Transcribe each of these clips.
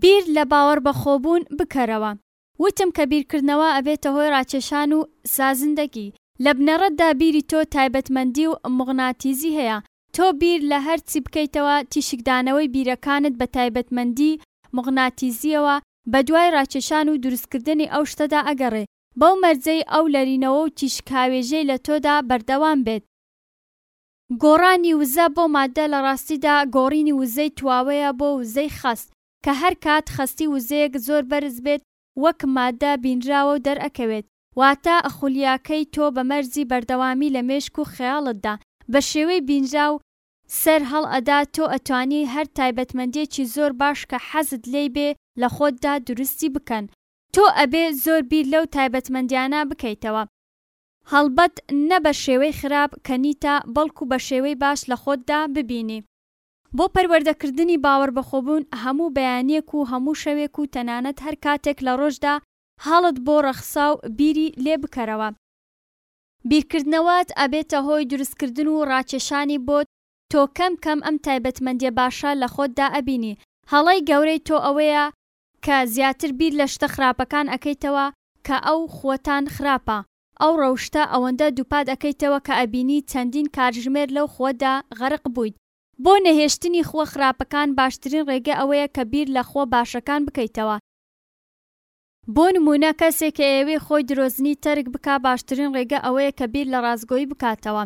بیر لە باوەڕ بەخۆبوون بکەرەوە. وتم کە بیرکردنەوە ئەبێتە هۆی ڕاکێشان و سازندەگی. لە بنەڕەتدا بیری تۆ تایبەتمەندی و موغناتیزی هەیە. تۆ بیر لە هەر چی بکەیتەوە تیشکدانەوەی بیرەکانت بە تایبەتمەندی موغناتیزییەوە بە دوای ڕاکێشان و دروستکردنی ئەو شتەدا ئەگەڕێ بەو مەرجەی ئەو لەرینەوە و تیشکهاوێژەی لە تۆدا بەردەوام بێت. گۆڕانی وزە بۆ ماددە لە ڕاستیدا گۆڕینی وزەی تواوەیە بۆ وزەی خەست کە هەر کات خەستی وزەیەک زۆر بەرز بێت وەک ماددە بینراوە و دەرئەکەوێت واتە خولیاکەی تۆ بە مەرجی بەردەوامی لە مێشک و خەیاڵتدا بە شێوەی بینراو سەر هەڵئەدات تۆ ئەتوانی هەر تایبەتمەندیەکی زۆر باش کە حەزت لێی بێ لە خۆتدا دروستی بکەن تۆ ئەبێ زۆر بیر لەو تایبەتمەندیانە بکەیتەوە. هەڵبەت نە بە شێوەی خراپ کە نیتە، بەڵکو بە شێوەی باش لە خۆتدا ببینی. بۆ پەروەردەکردنی باوەڕبەخۆبوون، هەموو بەیانییەک و هەموو شەوێک و تەنانەت هەر کاتێک لە ڕۆژدا هەڵت بۆ ڕەخسا و بیری لێ بکەرەوە. بیرکردنەوەت ئەبێتە هۆی دروستکردن و ڕاکێشانی بۆت، تۆ کەم کەم ئەم تایبەتمەندییە باشە لە خۆتدا ئەبینی. هەڵەی گەورەی تۆ ئەوەیە کە زیاتر بیر لە شتە خراپەکان ئەکەیتەوە کە ئەو خوەتان خراپە ئەو ڕەوشتە ئەوەندە دووپات ئەکەیتەوە کە ئەبینی چەندین کاتژمێر لەو خوەدا غەرق بوویت، بۆ نەهێشتنی خوە خراپەکان باشترین ڕێگە ئەوەیە کە بیر لە خوە باشەکان بکەیتەوە، بۆ نموونە کەسێک کە ئەیەوێ خۆی درۆزنی تەرک بکا باشترین ڕێگە ئەوەیە کە بیر لە ڕاستگۆی بکاتەوە،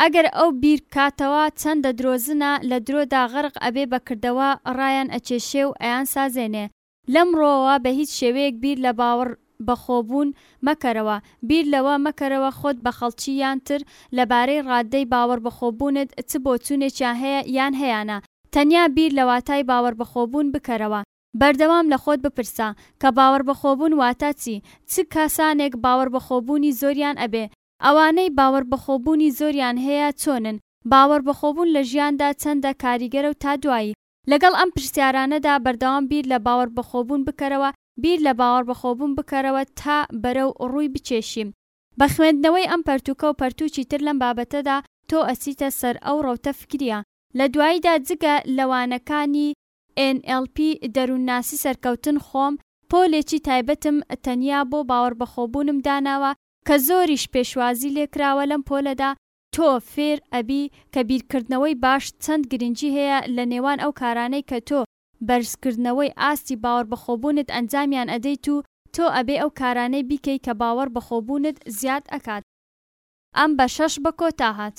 ئەگەر ئەو بیر کاتەوە چەندە درۆزنە لە درۆدا غەرق ئەبێ بە کردەوە ڕایان ئەکێشێ و ئەیان سازێنێ لەم ڕوەوە بە هیچ شێوەیەک بیر لە باوەڕ بە خۆ بوون مەکەرەوە بیر لەوە مەکەرەوە خۆت بە خەڵکی یان تر لە بارەی ڕاددەی باوەڕ بە خۆ بوونت چ بۆچوونێکیان هەیە یان هەیانە تەنیا بیر لە واتای باوەڕ بە خۆ بوون بکەرەوە بەردەوام لە خۆت بپرسە کە باوەڕ بە خۆ بوون واتا چی چ کەسانێک باوەڕ بە خۆ بوونی زۆریان ئەبێ ئەوانەی باوەڕبەخۆبوونی زۆریان هەیە چۆنن؟ باوەڕبەخۆبوون لە ژیاندا چەندە کاریگەرە و تا دوایی؟ لەگەڵ ئەم پرسیارانەدا بەردەوام بیر لە باوەڕبەخۆبوون بکەرەوە، بیر لە باوەڕبەخۆبوون بکەرەوە تا بەرەو ڕووی بچێشی. بە خوێندنەوەی ئەم پەرتووکە و پەرتووکی تر لەم بابەتەدا تۆ ئەچیتە سەر ئەو ڕەوتە فکرییە. لە دواییدا جگە لە وانەکانی ئێن ئێڵ پی، دەروونناسی سەرکەوتن، خۆم، پۆلێکی تایبەتم تەنیا بۆ باوەڕبەخۆبوونم داناوە کە زۆریش پێشوازی لێ کراوە لەم پۆلەدا، تۆ فێر ئەبی کە بیرکردنەوەی باش چەند گرنگی هەیە لە نێوان ئەو کارانەی کە تۆ بەرزکردنەوەی ئاستی باوەڕبەخۆبوونت ئەنجامیان ئەدەیت و تۆ ئەبێ ئەو کارانەی بیکەی کە باوەڕبەخۆبوونت زیاد ئەکات. ئەم بەشەش بە کۆتا هات.